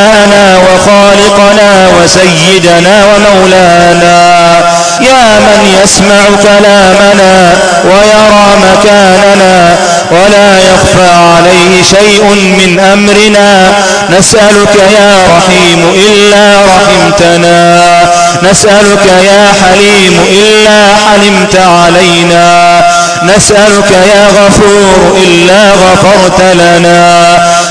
إلهنا وخالقنا وسيدنا ومولانا. يا من يسمع كلامنا ويرى مكاننا ولا يخفى عليه شيء من أمرنا. نسألك يا رحيم إلا رحمتنا. نسألك يا حليم إلا حلمت علينا. نسألك يا غفور إلا غفرت لنا.